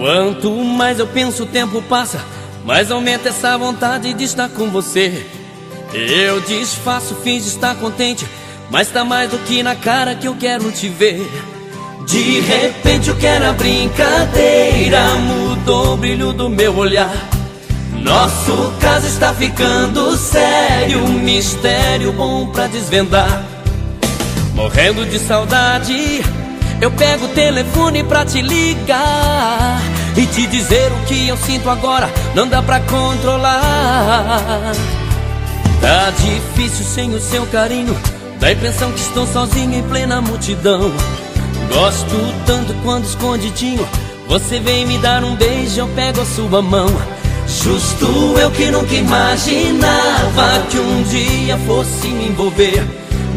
Quanto mais eu penso, o tempo passa, mais aumenta essa vontade de estar com você. Eu disfaço, finge estar contente, mas tá mais do que na cara que eu quero te ver. De repente, o que era brincadeira mudou o brilho do meu olhar. Nosso caso está ficando sério, mistério bom pra desvendar. Morrendo de saudade, eu pego o telefone pra te ligar e te dizer o que eu sinto agora, não dá pra controlar. Tá difícil sem o seu carinho, dá a impressão que estou sozinho em plena multidão. Gosto tanto quando escondidinho, você vem me dar um beijo, eu pego a sua mão. Justo eu que nunca imaginava que um dia fosse me envolver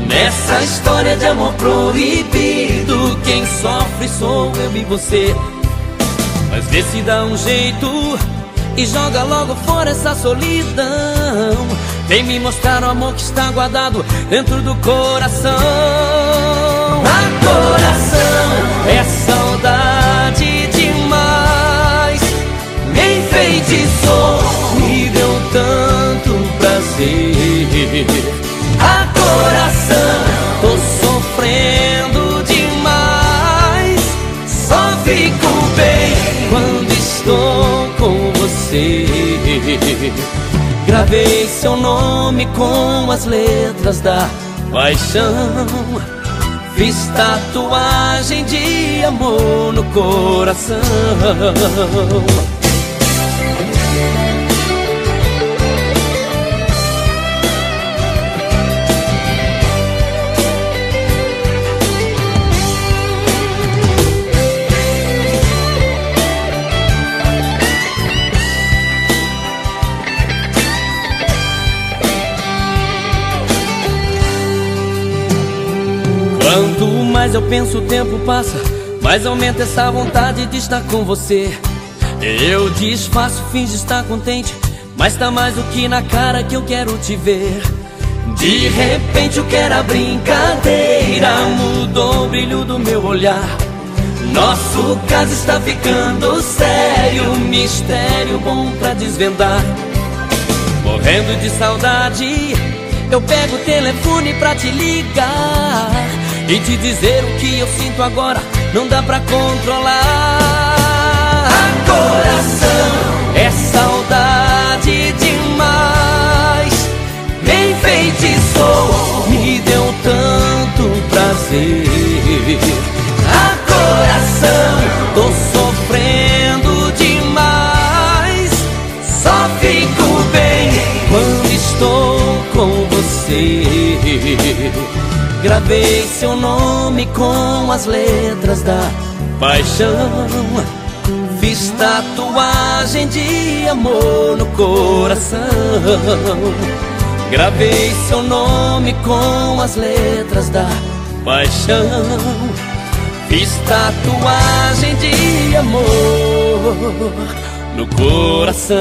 nessa história de amor proibido. Quem sofre sou eu e você. Mas vê se dá um jeito e joga logo fora essa solidão. Vem me mostrar o amor que está guardado dentro do coração. A coração é saudade demais. Me enfeitiçou, me deu tanto prazer. A coração, tô sofrendo demais. Só fico você. Gravei seu nome com as letras da paixão. Fiz tatuagem de amor no coração. Quanto mais eu penso, o tempo passa, mais aumenta essa vontade de estar com você. Eu disfaço, finge estar contente, mas tá mais do que na cara que eu quero te ver. De repente o que era brincadeira mudou o brilho do meu olhar. Nosso caso está ficando sério, mistério bom pra desvendar. Morrendo de saudade, eu pego o telefone pra te ligar e te dizer o que eu sinto agora, não dá pra controlar. A coração é saudade demais, me enfeitiçou, me deu tanto prazer. A coração, tô sofrendo demais, só fico bem quando estou com você. Gravei seu nome com as letras da paixão. Fiz tatuagem de amor no coração. Gravei seu nome com as letras da paixão. Fiz tatuagem de amor no coração.